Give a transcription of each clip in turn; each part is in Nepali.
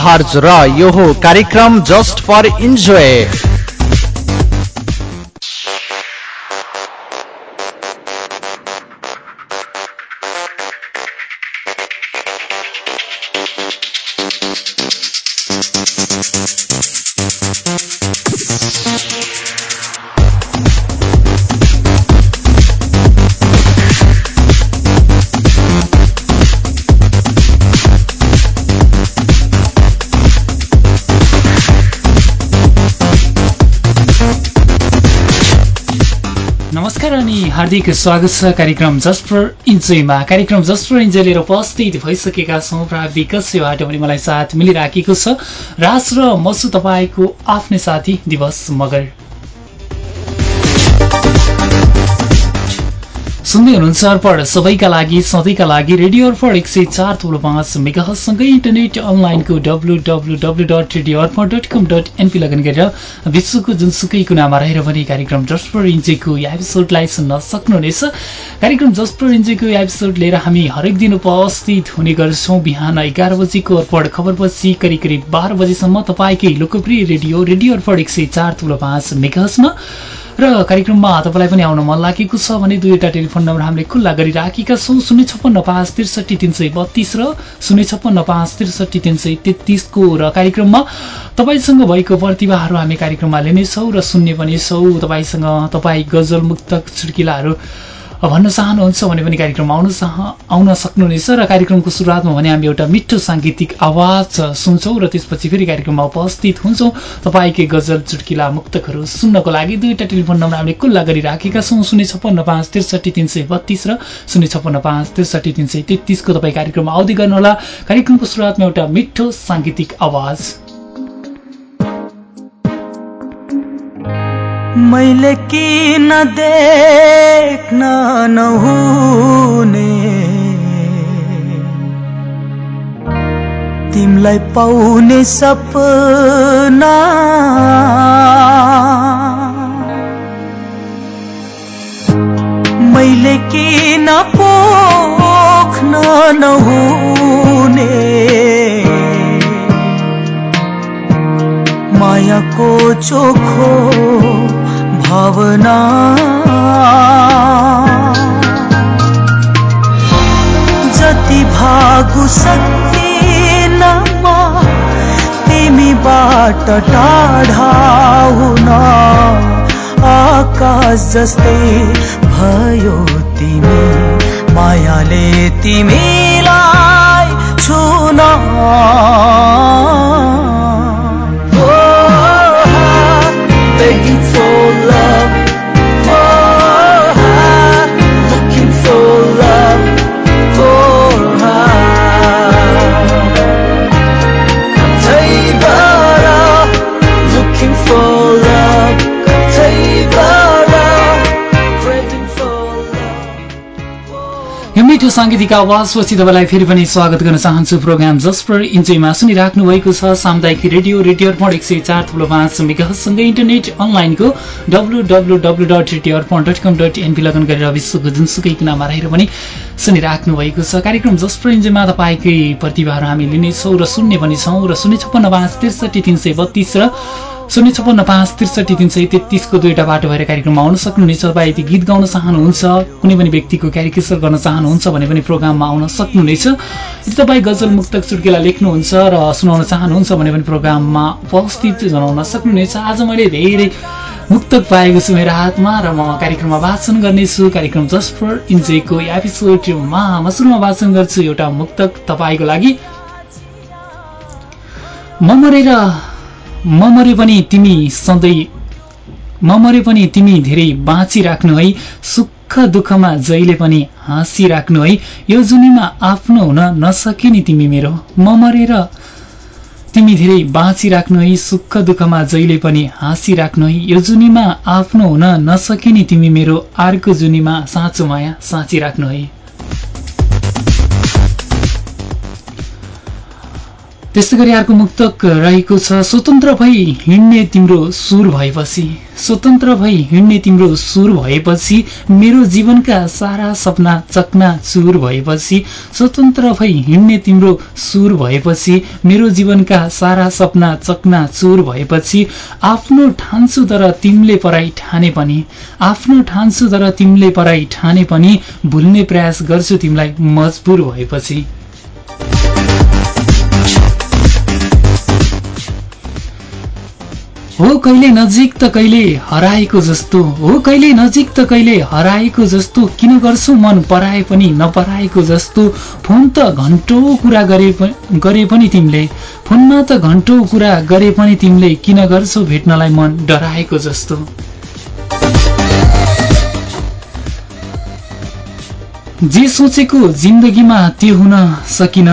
हर्ज रो कार्यक्रम जस्ट फर इन्जोय हार्दिक स्वागत छ कार्यक्रम जस्ट फर इन्जोयमा। कार्यक्रम जस्ट फर इन्जोय लिएर उपस्थित भइसकेका छौँ प्राविधिक सेवाबाट पनि मलाई साथ मिलिराखेको छ। राज र मसु तपाईँको आफ्नै साथी दिवस मगर। सुन्दै हुनुहुन्छ अर्पण। सबैका लागि सधैँका लागि रेडियो अर्पण एक सय चार थोलो पाँच मेगासँगै इन्टरनेट अनलाइनको W W W dot radio Arpan dot com dot NP login गरेर विश्वको जुनसुकै कुनामा रहेर पनि कार्यक्रम जस्ट फर इन्जेको एपिसोडलाई सुन्न सक्नुहुनेछ। कार्यक्रम जस्ट फर इन्जेको एपिसोड लिएर हामी हरेक दिन उपस्थित हुने गर्छौँ। बिहान एघार बजीको अर्पण खबरपछि करिब करिब बाह्र बजीसम्म तपाईँकै लोकप्रिय रेडियो रेडियो अर्पण एक सय चार थुलो पाँच मेगासमा र कार्यक्रममा तपाईँलाई पनि आउन मन लागेको छ भने दुईवटा टेलिफोन नम्बर हामीले खुल्ला गरिराखेका छौँ शून्य छप्पन्न पाँच त्रिसठी तिन सय बत्तिस र शून्य छप्पन्न पाँच त्रिसठी तिन सय तेत्तिसको र कार्यक्रममा तपाईँसँग भएको प्रतिभाहरू हामी कार्यक्रममा लिनेछौँ र सुन्ने पनि छौँ। तपाईँसँग तपाईँ गजल मुक्तक चुड्किलाहरू भन्न चाहनुहुन्छ भने पनि कार्यक्रममा आउन चाह आउन सक्नुहुनेछ र कार्यक्रमको सुरुवातमा भने हामी एउटा मिठो साङ्गीतिक आवाज सुन्छौँ र त्यसपछि फेरि कार्यक्रममा उपस्थित हुन्छौँ। तपाईँकै गजल चुटकिला मुक्तकहरू सुन्नको लागि दुईवटा टेलिफोन नम्बर हामीले खुल्ला गरिराखेका छौँ शून्य छप्पन्न पाँच त्रिसठी तिन सय बत्तिस र शून्य छप्पन्न पाँच त्रिसठी तिन सय तेत्तिसको तपाईँ कार्यक्रममा आउँदै गर्नुहोला। कार्यक्रमको सुरुवातमा एउटा मिठो साङ्गीतिक आवाज। मैले किन देख्न नहुने? तिमलाई पाउने सपना। मैले किन पोख्न नहुने? मायाको चोखो भावना। जति भागु सकिन म तिमीबाट टाढा हुन आकाश जस्तै भयो तिमी मायाले तिमीलाई छुन। love. साङ्गीतिक आवाजपछि तपाईँलाई फेरि पनि स्वागत गर्न चाहन्छु प्रोग्राम जस्ट फर इन्जोयमा सुनिराख्नु भएको छ सामुदायिक रेडियो रेडियो अर्पण एक सय चार ठुलो पाँच मेगासँगै इन्टरनेट अनलाइनको W W W dot radio Arpan dot com dot NP login गरेर विश्वको जुनसुकै कुनामा रहेर पनि सुनिराख्नु भएको छ। कार्यक्रम जस्ट फर इन्जोयमा तपाईँकै प्रतिभाहरू हामी लिनेछौँ र सुन्ने पनि छौँ र शून्य छप्पन्न पाँच त्रिसठी तिन सय बत्तिस र शून्य छप्पन्न पाँच त्रिसठी तिन सय तेत्तिसको दुईवटा बाटो भएर कार्यक्रममा आउन सक्नुहुनेछ तपाईँ यदि गीत गाउन चाहनुहुन्छ कुनै पनि व्यक्तिको क्यारिकेचर गर्न चाहनुहुन्छ भने पनि प्रोग्राममा आउन सक्नुहुनेछ। यदि तपाईँ गजल मुक्तक चुड्केला लेख्नुहुन्छ र सुनाउन चाहनुहुन्छ भने पनि प्रोग्राममा उपस्थित जनाउन सक्नुहुनेछ। आज मैले धेरै मुक्तक पाएको छु मेरो हातमा र म कार्यक्रममा वाचन गर्नेछु। कार्यक्रम जस्ट फर इन्जोयको एपिसोडमा म सुरुमा वाचन गर्छु। एउटा मुक्तक तपाईँको लागि। म मरेर मरे पनि तिमी सधैँ म मरे पनि तिमी धेरै बाँचिराख्नु है सुख दुःखमा जहिले पनि हाँसिराख्नु है। यो जुनीमा आफ्नो हुन नसके नि तिमी मेरो। म मरेर तिमी धेरै बाँचिराख्नु है सुख दुःखमा जहिले पनि हाँसिराख्नु है। यो जुनीमा आफ्नो हुन नसके नि तिमी मेरो। अर्को जुनीमा साँचो माया साँचिराख्नु है। त्यस्तै गरी अर्को मुक्तक रहेको छ स्वतन्त्र भई हिँड्ने तिम्रो सुर भएपछि। स्वतन्त्र भई हिँड्ने तिम्रो सुर भएपछि मेरो जीवनका सारा सपना चकना चुर भएपछि। स्वतन्त्र भई हिँड्ने तिम्रो सुर भएपछि मेरो जीवनका सारा सपना चकना चुर भएपछि। आफ्नो ठान्छु तर तिमीले पराई ठाने पनि। आफ्नो ठान्छु तर तिमीले पराई ठाने पनि। भुल्ने प्रयास गर्छु तिमीलाई मजबुर भएपछि। हो कहिले नजिक त कहिले हराएको जस्तो हो कहिले नजिक त कहिले हराएको जस्तो किन गर्छौ मन पराए पनि नपराएको जस्तो फोन त घन्टौँ कुरा गरे गरे पनि तिमीले फोनमा त घन्टौँ कुरा गरे पनि तिमीले किन गर्छौ भेट्नलाई मन डराएको जस्तो? जे सोचेको जिन्दगीमा त्यो हुन सकिन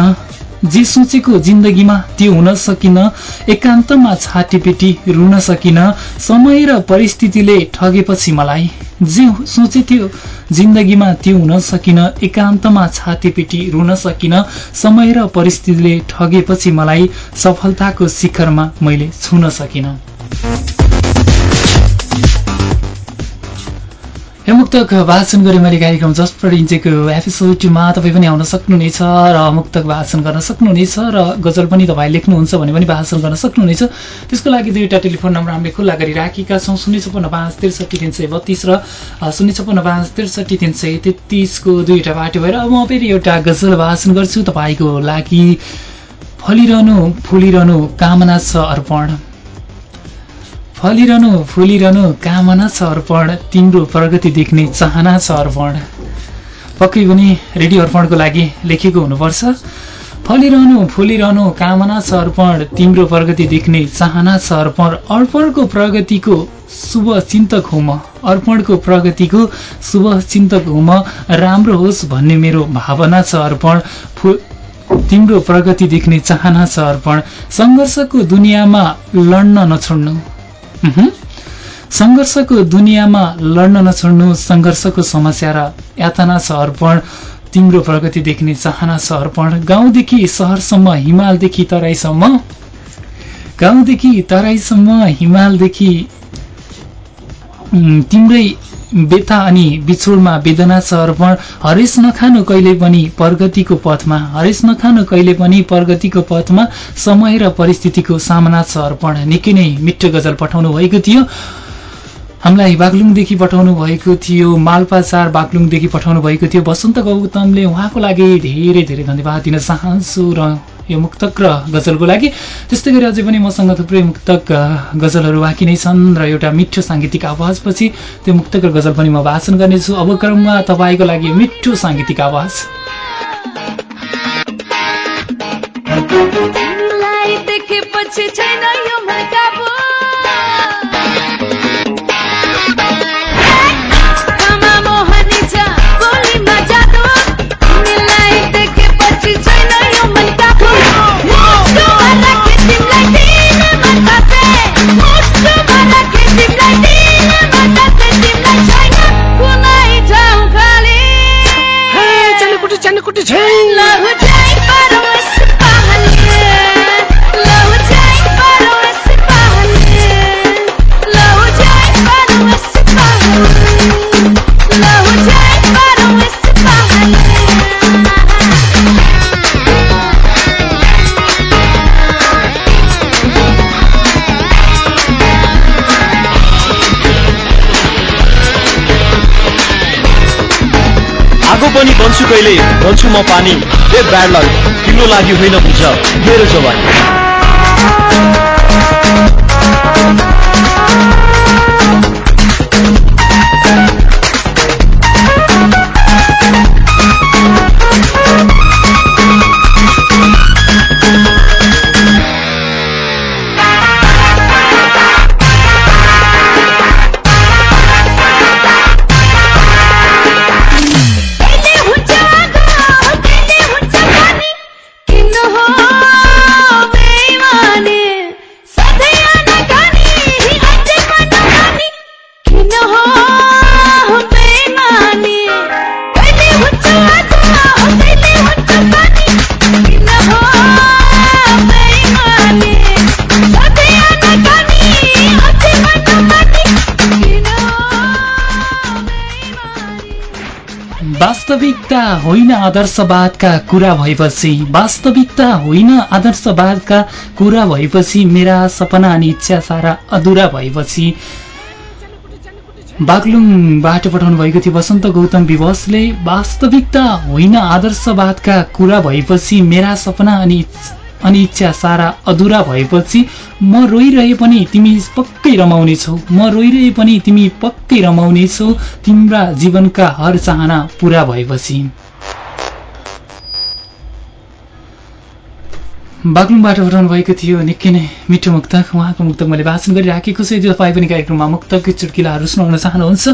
जे सोचेको जिन्दगीमा त्यो हुन सकिन एकान्तमा छातीपेटी रुन सकिन समय र परिस्थितिले ठगेपछि मलाई जे सोचे त्यो जिन्दगीमा त्यो हुन सकिन एकान्तमा छातीपेटी रुन सकिन समय र परिस्थितिले ठगेपछि मलाई सफलताको शिखरमा मैले छुन सकिन। मुक्तक वाचन गरे मैले कार्यक्रम जस्ट फर इन्चेको एपिसोडमा तपाईँ पनि आउन सक्नुहुनेछ र मुक्तक वाचन गर्न सक्नुहुनेछ र गजल पनि तपाईँ लेख्नुहुन्छ भने पनि वाचन गर्न सक्नुहुनेछ। त्यसको लागि दुईवटा टेलिफोन नम्बर हामीले खुल्ला गरिराखेका छौँ। शून्य छपन्न पाँच त्रिसठी तिन सय बत्तिस र शून्य छपन्न पाँच त्रिसठी तिन सय तेत्तिसको दुईवटा बाटो भएर अब म फेरि एउटा गजल वाचन गर्छु। तपाईँको लागि फलिरहनु फुलिरहनु कामना छ अर्पण। फलिरहनु फुलिरहनु कामना छ अर्पण तिम्रो प्रगति देख्ने चाहना छ अर्पण। पक्कै पनि रेडियो अर्पणको लागि लेखेको हुनुपर्छ। फलिरहनु फुलिरहनु कामना छ अर्पण तिम्रो प्रगति देख्ने चाहना छ अर्पण। अर्पणको प्रगतिको शुभ चिन्तक हुँ म। अर्पणको प्रगतिको शुभ चिन्तक हुँ म। राम्रो होस् भन्ने मेरो भावना छ अर्पण। फु तिम्रो प्रगति देख्ने चाहना छ अर्पण। सङ्घर्षको दुनियाँमा लड्न नछोड्नु। सङ्घर्षको दुनियाँमा लड्न नछोड्नु सङ्घर्षको समस्या र यातना छ अर्पण तिम्रो प्रगति देख्ने चाहना छ अर्पण गाउँदेखि सहरसम्म हिमालदेखि तराईसम्म गाउँदेखि तराईसम्म हिमालदेखि तिम्रै व्यथा अनि बिछोडमा वेदना छ अर्पण हरेस नखानु कहिले पनि प्रगतिको पथमा हरेस नखानु कहिले पनि प्रगतिको पथमा समय र परिस्थितिको सामना छ अर्पण निकै नै मिठो गजल पठाउनु भएको थियो। हामीलाई बागलुङदेखि पठाउनु भएको थियो माल्पा चार बागलुङदेखि पठाउनु भएको थियो। वसन्त गौतमले उहाँको लागि धेरै धेरै धन्यवाद दिन चाहन्छु र यो मुक्तक र गजलको लागि। त्यस्तै गरी अझै पनि मसँग थुप्रै मुक्तक गजलहरू बाँकी नै छन् र एउटा मिठो साङ्गीतिक आवाजपछि त्यो मुक्तक र गजल पनि म वाचन गर्नेछु। अब क्रममा तपाईँको लागि मिठो साङ्गीतिक आवाज। छैन यो पनि बन्छु कहिले? बन्छु म पानी। ए ब्याड लक तिम्रो लागि होइन बुझ मेरो जवानी। आदर्शवादका कुरा भएपछि वास्तविकता होइन आदर्शवादका कुरा भएपछि मेरा सपना अनि इच्छा सारा अधुरा भएपछि बागलुङबाट पठाउनु भएको थियो वसन्त गौतम विवशले वास्तविकता होइन आदर्शवादका कुरा भएपछि मेरा सपना अनि अनि इच्छा सारा अधुरा भएपछि म रोइरहे पनि तिमी पक्कै रमाउनेछौ। म रोइरहे पनि तिमी पक्कै रमाउनेछौ। तिम्रा जीवनका हर चाहना पुरा भएपछि। बागलुङबाट पठाउनु भएको थियो निकै नै मिठो मुक्तक उहाँको मुक्तक मैले वाचन गरिराखेको छु। यदि तपाईँ पनि कार्यक्रममा मुक्तक चुटकिलाहरू सुनाउन चाहनुहुन्छ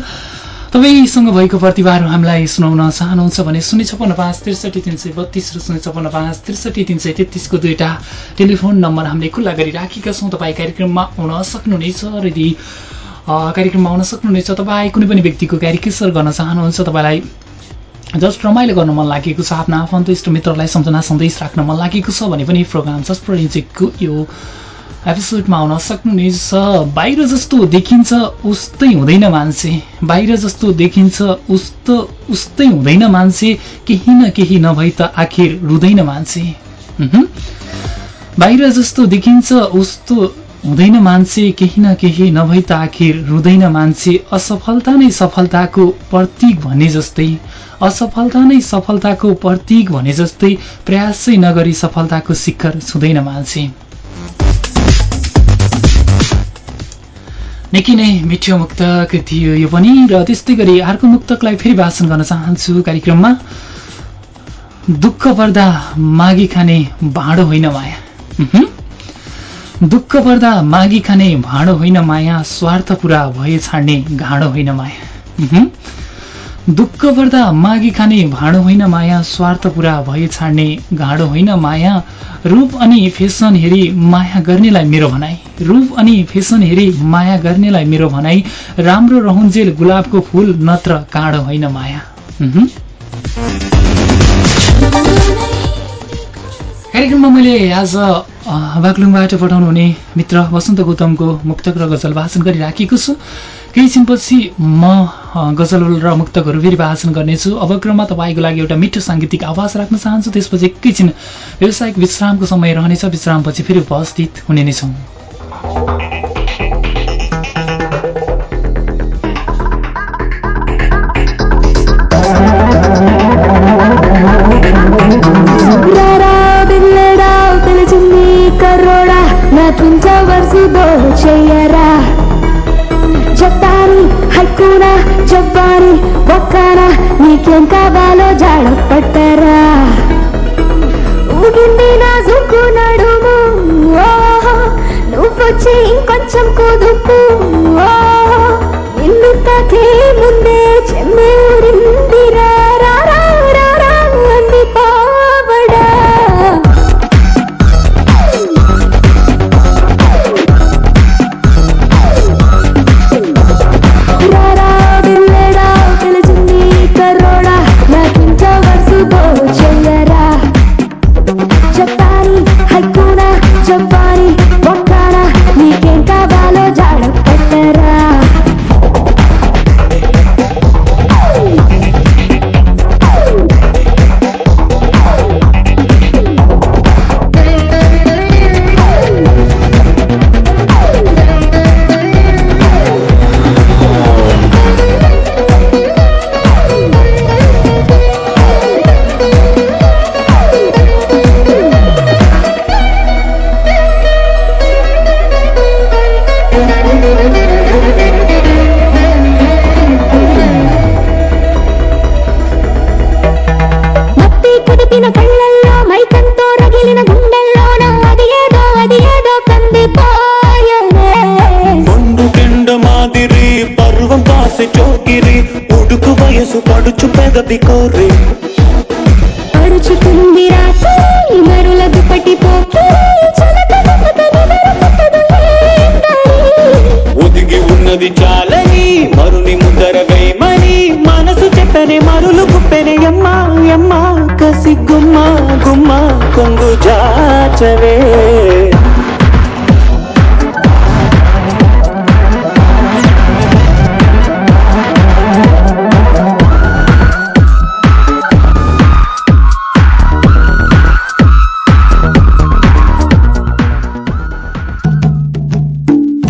तपाईँसँग भएको प्रतिभाहरू हामीलाई सुनाउन चाहनुहुन्छ भने शून्य छपन्न पाँच त्रिसठी तिन सय बत्तिस र शून्य छपन्न पाँच त्रिसठी तिन सय तेत्तिसको दुईवटा टेलिफोन नम्बर हामीले खुल्ला गरिराखेका छौँ। तपाईँ कार्यक्रममा आउन सक्नुहुनेछ र यदि कार्यक्रममा आउन सक्नुहुनेछ तपाईँ कुनै पनि व्यक्तिको क्यारिकेचर गर्न चाहनुहुन्छ तपाईँलाई जस्ट रमाइलो गर्न मन लागेको छ आफ्ना आफन्त इष्ट मित्रलाई सम्झना सन्देश राख्न मन लागेको छ भने पनि प्रोग्राम जस्ट इन्जेकको यो एपिसोडमा आउन सक्नुहुनेछ। बाहिर जस्तो देखिन्छ उस्तै हुँदैन मान्छे। बाहिर जस्तो देखिन्छ उस्तो उस्तै हुँदैन मान्छे। केही न केही नभई त आखिर रुँदैन मान्छे। बाहिर जस्तो देखिन्छ उस्तो हुँदैन मान्छे केही न केही नभई त आखिर रुँदैन मान्छे असफलता नै सफलताको प्रतीक भने जस्तै असफलता नै सफलताको प्रतीक भने जस्तै प्रयासै नगरी सफलताको शिखर छुँदैन मान्छे। निकै नै मिठो मुक्तक थियो यो पनि र त्यस्तै गरी अर्को मुक्तकलाई फेरि भाषण गर्न चाहन्छु कार्यक्रममा। दुःख पर्दा मागी खाने भाँडो होइन माया। दुःख पर्दा मागी खाने भाँडो होइन माया स्वार्थ पुरा भए छाड्ने घाँडो होइन माया। दुःख पर्दा मागी खाने भाँडो होइन माया स्वार्थ पुरा भए छाड्ने घाँडो होइन माया। रूप अनि फेसन हेरी माया गर्नेलाई मेरो भनाइ रूप अनि फेसन हेरी माया गर्नेलाई मेरो भनाइ राम्रो रहन्जेल गुलाबको फुल नत्र काँडो होइन माया। कार्यक्रममा मैले आज अ, बागलुङबाट पठाउनु हुने मित्र वसन्त गौतमको मुक्तक र गजल भाषण गरिराखेको छु। केही छिनपछि म गजल र मुक्तकहरू फेरि भाषण गर्नेछु। अब क्रममा तपाईँको लागि एउटा मिठो साङ्गीतिक आवाज राख्न चाहन्छु। त्यसपछि एकैछिन व्यावसायिक विश्रामको समय रहनेछ। विश्रामपछि फेरि उपस्थित हुने नै छौँ। నువ్వొచ్చి ఇంకొంచెం కుదుపు. ఓహో నిన్ను తాకే ముందే చెమ్మే పెదవి కోరి పడుచుకుంది రాత్రి మరుల దుపటి పోకి? ఒదిగి ఉన్నది చాలని మరుని ముందర వేయమని మనసు చెప్పనే మరులు కుప్పెనే ఎమ్మ ఎమ్మ కసి గుమ్మ గుమ్మ కొంగు జాచవే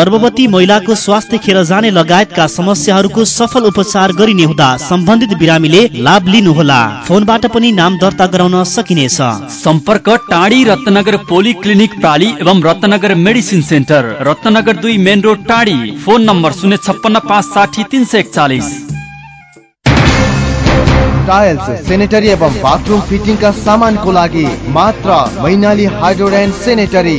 गर्भवती महिलाको स्वास्थ्य खेर जाने लगायतका समस्याहरूको सफल उपचार गरिने हुँदा सम्बन्धित बिरामीले लाभ लिनुहोला। फोनबाट पनि नाम दर्ता गराउन सकिनेछ। सम्पर्क टाढी रत्नगर पोली क्लिनिक प्राली एवं रत्नगर मेडिसिन सेन्टर रत्नगर दुई मेन रोड टाढी फोन नम्बर शून्य छप्पन्न पाँच साठी तिन सय एकचालिस। टाइल्स सेनेटरी एवं बाथरूम फिटिङ का सामानको लागि मात्र मैनाली हाइड्रोड एन्ड सेनेटरी।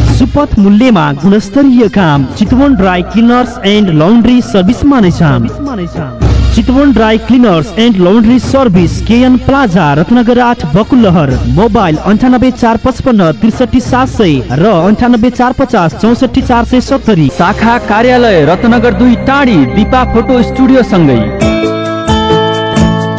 सुपथ मूल्यमा गुणस्तरीय काम Chitwan dry cleaners and laundry सर्भिसमा नै Chitwan dry cleaners and laundry service KN plaza Ratnanagar आठ बकुलहर मोबाइल अन्ठानब्बे चार पचपन्न त्रिसठी सात सय र अन्ठानब्बे चार पचास चौसठी चार सय सत्तरी। शाखा कार्यालय रत्नगर दुई टाढी दिपा फोटो स्टुडियो सँगै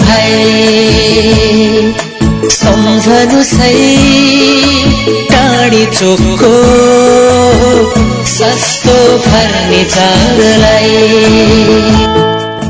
भाइ सम्झनु सही टाढी चोकको सस्तो फर्निचरलाई।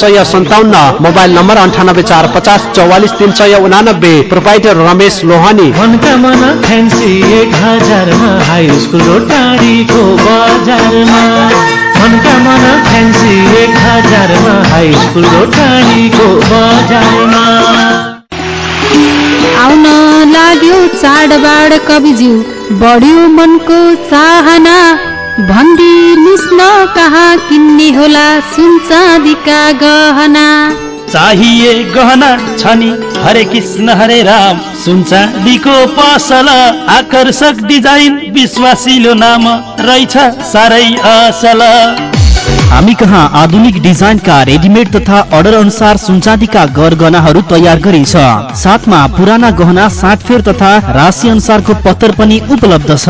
सय सन्ताउन्न मोबाइल नम्बर अन्ठानब्बे चार पचास चौवालिस तिन सय उनानब्बे प्रोपाइटर रमेश लोहानी। आउन लाग्यो चाडबाड कविज्यू बढ्यो मनको चाहना। भनिदिनुहोस् न कहाँ किन्ने होला सुन चाँदीका गहना। चाहिए गहना छ नि हरे कृष्ण हरे राम। सुन चाँदीको पसल आकर्षक डिजाइन विश्वासिलो नाम रहेछ साह्रै असल हामी कहाँ आधुनिक डिजाइनका रेडिमेड तथा अर्डर अनुसार सुनचाँदीका गरगहनाहरू तयार गरिन्छ। साथमा पुराना गहना साटफेर तथा राशि अनुसारको पत्तर पनि उपलब्ध छ।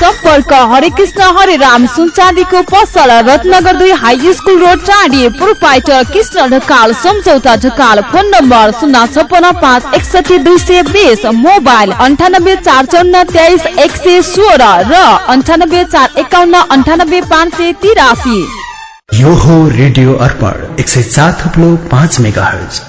सम्पर्क हरे कृष्ण हरे राम सुनचाँदीको पसल रत्नगर दुई हाई स्कुल रोड चाँडी proprietor Krishna Dhakal Samjhauta Dhakal phone number शून्य छपन्न पाँच एकसठी दुई सय बिस मोबाइल अन्ठानब्बे चार चौन्न तेइस एक सय सोह्र र अन्ठानब्बे चार एकाउन्न अन्ठानब्बे पाँच सय तिरासी। यो हो रेडियो अर्पण एक सय चार थप्लो पाँच मेगा हर्ज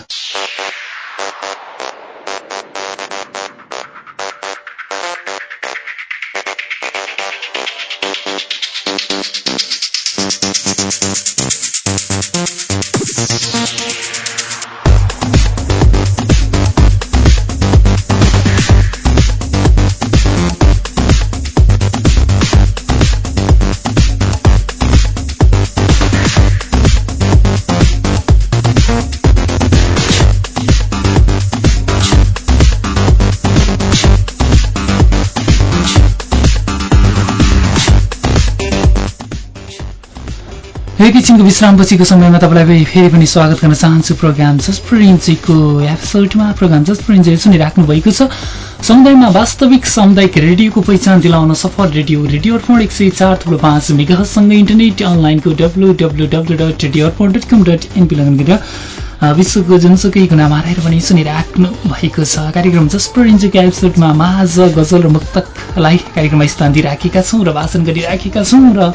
एकैछिनको विश्रामपछिको समयमा तपाईँलाई फेरि पनि स्वागत गर्न चाहन्छु प्रोग्राम जस्ट इन्चीको एपिसोडमा प्रोग्राम जस्ट इन्ची सुनिराख्नु भएको छ। समुदायमा वास्तविक सामुदायिक रेडियोको पहिचान दिलाउन सफल रेडियो रेडियो अर्पण एक सय चार थुप्रो पाँच मेगासँगै इन्टरनेट अनलाइनको W W W dot radio Arpan dot com dot NP login गरेर विश्वको जुनसुकै गुनामा रहेर पनि सुनिराख्नु भएको छ। कार्यक्रम जसपर इन्चुको एपिसोडमा माझ गजल र मुक्तकलाई कार्यक्रममा स्थान दिइराखेका छौँ र भाषण गरिराखेका छौँ र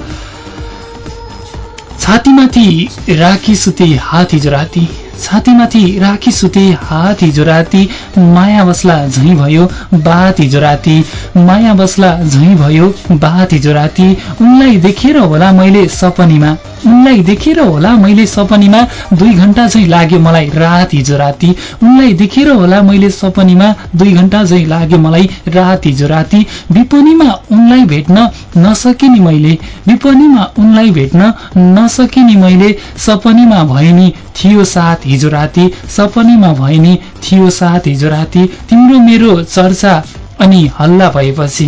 छातीमाथि राखी सुते हात हिजो राति छातीमाथि राखी सुते हात हिजो राति माया बस्ला झैँ भयो बात हिजो राति माया बस्ला झैँ भयो बात हिजो राति उनलाई देखेर होला मैले सपनीमा। उनलाई देखेर होला मैले सपनीमा। दुई घन्टा चाहिँ लाग्यो मलाई रात हिजो राति उनलाई देखेर होला मैले सपनीमा। दुई घन्टा चाहिँ लाग्यो मलाई रात हिजो राति विपनीमा उनलाई भेट्न नसके नि मैले। विपनीमा उनलाई भेट्न नसके नि मैले। सपनीमा भए नि थियो साथ। हिजो राति सपनीमा भए नि थियो साथ हिजो राति तिम्रो मेरो चर्चा अनि हल्ला भएपछि।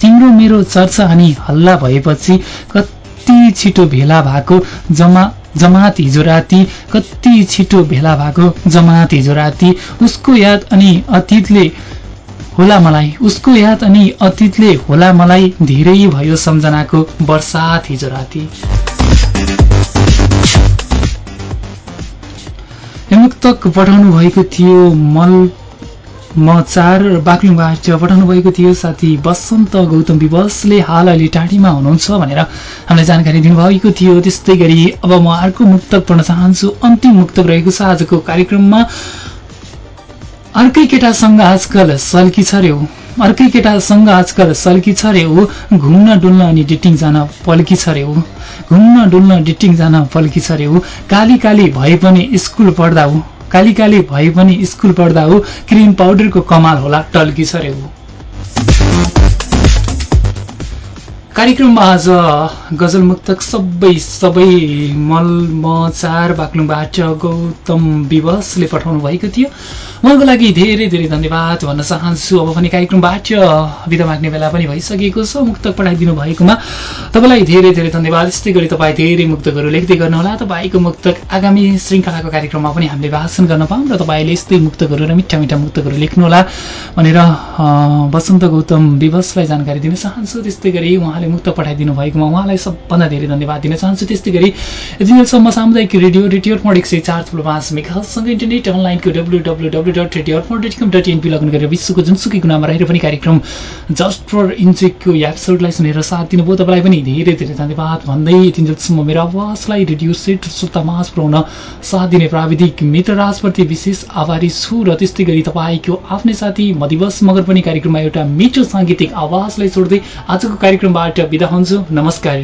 तिम्रो मेरो चर्चा अनि हल्ला भएपछि कति छिटो भेला भएको जमा जमात हिजो राति कति छिटो भेला भएको जमात हिजो राति उसको याद अनि अतीतले होला मलाई उसको याद अनि अतीतले होला मलाई धेरै भयो सम्झनाको वर्षात हिजो राति। मुक्तक पठाउनु भएको थियो मल म चार बाक्लुङबाट पठाउनु भएको थियो। साथी बसन्त गौतम विवशले हाल अहिले टाढीमा हुनुहुन्छ भनेर हामीलाई जानकारी दिनुभएको थियो। त्यस्तै गरी अब म अर्को मुक्तक पढ्न चाहन्छु। अन्तिम मुक्तक रहेको छ आजको कार्यक्रममा। अर्कै केटासँग आजकल सल्की छ रे हो। अर्कै केटासँग आजकल सल्की छ रे हो। घुम्न डुल्न अनि डिटिङ जान पल्की छ रे हो। घुम्न डुल्न डिटिङ जान पल्की छ हो। काली काली भए पनि स्कुल पढ्दा हो। काली काली भए पनि स्कुल पढ्दा हो। क्रिम पाउडरको कमाल होला टल्की छ रे हो। कार्यक्रममा आज गजल मुक्तक सबै सबै मल म चार बाक्लुङबाट गौतम विवशले पठाउनु भएको थियो। उहाँको लागि धेरै धेरै धन्यवाद भन्न चाहन्छु। अब पनि कार्यक्रमबाट बिदा माग्ने बेला पनि भइसकेको छ। मुक्तक पठाइदिनु भएकोमा तपाईँलाई धेरै धेरै धन्यवाद। यस्तै गरी तपाईँ धेरै मुक्तकहरू लेख्दै गर्नुहोला। तपाईँको मुक्तक आगामी श्रृङ्खलाको कार्यक्रममा पनि हामीले भाषण गर्न पाऊँ र तपाईँले यस्तै मुक्तकहरू र मिठा मिठा मुक्तकहरू लेख्नुहोला भनेर वसन्त गौतम विवशलाई जानकारी दिन चाहन्छु। त्यस्तै गरी उहाँले मुक्त पठाइदिनु भएकोमा उहाँलाई सबभन्दा धेरै धन्यवाद दिन चाहन्छु। त्यस्तै गरी यतिसम्म सामुदायिक रेडियो रेडियो अर्पण एक सय चार ठुलो पाँच मेघासँगै इन्टरनेट अनलाइनको W W W dot radio Arpan dot com dot NP login गरेर विश्वको जुनसुकै गुनामा रहेर पनि कार्यक्रम जस्ट फर इन्चेकको एपिसोडलाई सुनेर साथ दिनुभयो। तपाईँलाई पनि धेरै धेरै धन्यवाद। भन्दै तिनजलसम्म मेरो आवाजलाई रेडियो सेट श्रोता माझ पुऱ्याउन साथ दिने प्राविधिक मित्र राजप्रति विशेष आभारी छु र त्यस्तै गरी तपाईँको आफ्नै साथी मदिवस मगर पनि कार्यक्रममा एउटा मिठो साङ्गीतिक आवाजलाई छोड्दै आजको कार्यक्रमबाट कार्यक्रमबाट बिदा हुन्छु। नमस्कार।